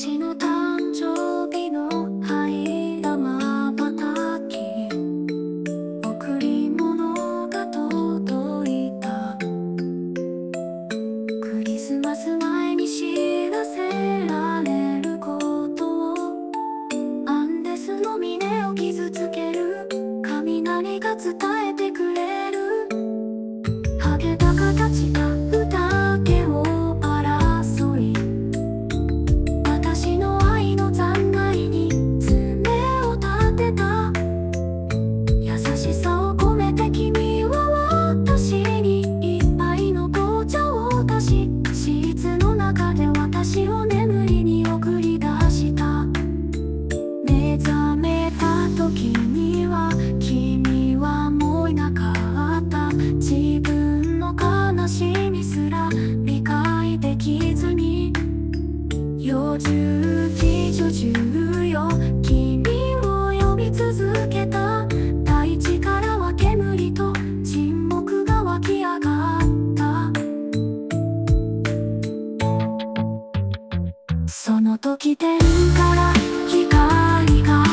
私の誕生日の灰玉叩き贈り物が届いた。クリスマス前に知らせられることを。アンデスの峰を傷つける。雷が伝えてくれる。自分の悲しみすら理解できずに四十几十十よ君を呼び続けた大地からは煙と沈黙が湧き上がった。その時天から光が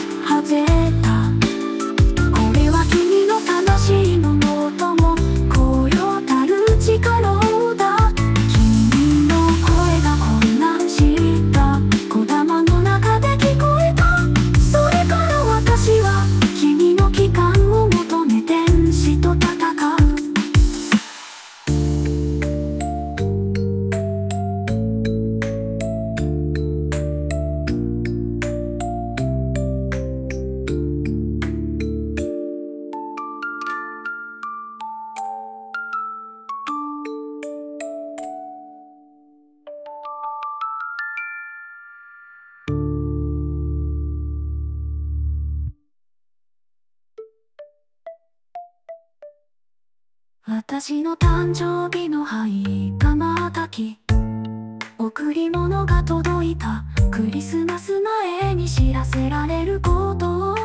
私の誕生日の灰がまたき贈り物が届いた。クリスマス前に知らせられること。を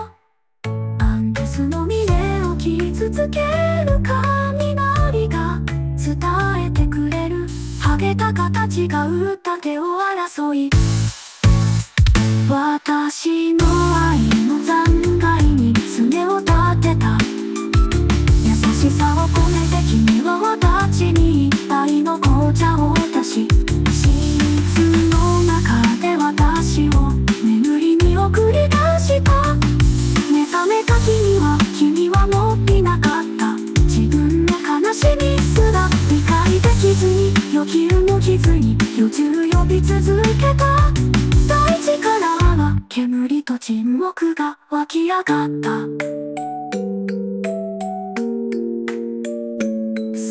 アンデスの峰を傷つける雷が。伝えてくれる。ハゲた形が歌手を争い私の愛。ずに予期も傷に予宙呼び続けた。大地からは煙と沈黙が湧き上がった。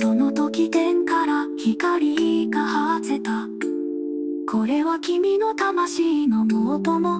その時点から光が果てた。これは君の魂の元も